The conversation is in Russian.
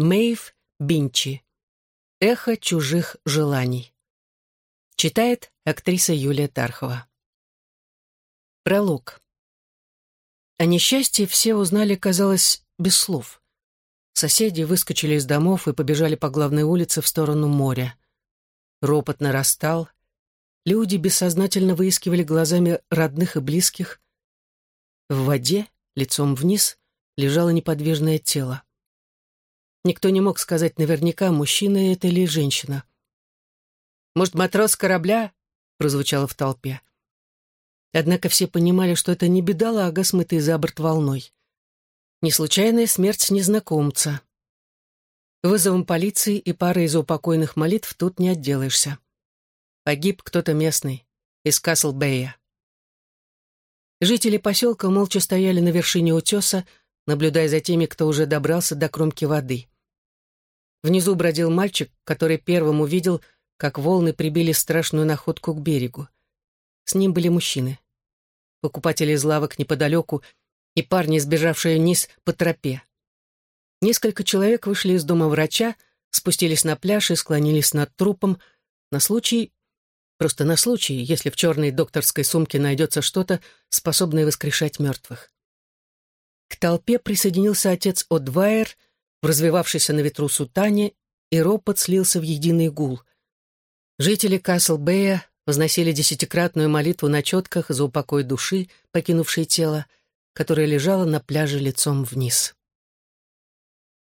Мэйв Бинчи. Эхо чужих желаний. Читает актриса Юлия Тархова. Пролог. О несчастье все узнали, казалось, без слов. Соседи выскочили из домов и побежали по главной улице в сторону моря. Ропот нарастал. Люди бессознательно выискивали глазами родных и близких. В воде, лицом вниз, лежало неподвижное тело. Никто не мог сказать наверняка, мужчина это или женщина. «Может, матрос корабля?» — прозвучало в толпе. Однако все понимали, что это не бедолага, смытый за борт волной. Не случайная смерть незнакомца. Вызовом полиции и парой из упокойных молитв тут не отделаешься. Погиб кто-то местный, из Каслбэя. Жители поселка молча стояли на вершине утеса, наблюдая за теми, кто уже добрался до кромки воды. Внизу бродил мальчик, который первым увидел, как волны прибили страшную находку к берегу. С ним были мужчины. Покупатели из лавок неподалеку и парни, сбежавшие вниз по тропе. Несколько человек вышли из дома врача, спустились на пляж и склонились над трупом на случай, просто на случай, если в черной докторской сумке найдется что-то, способное воскрешать мертвых. К толпе присоединился отец Одвайер в развивавшейся на ветру сутане, и ропот слился в единый гул. Жители Касл-Бэя возносили десятикратную молитву на четках за упокой души, покинувшей тело, которая лежала на пляже лицом вниз.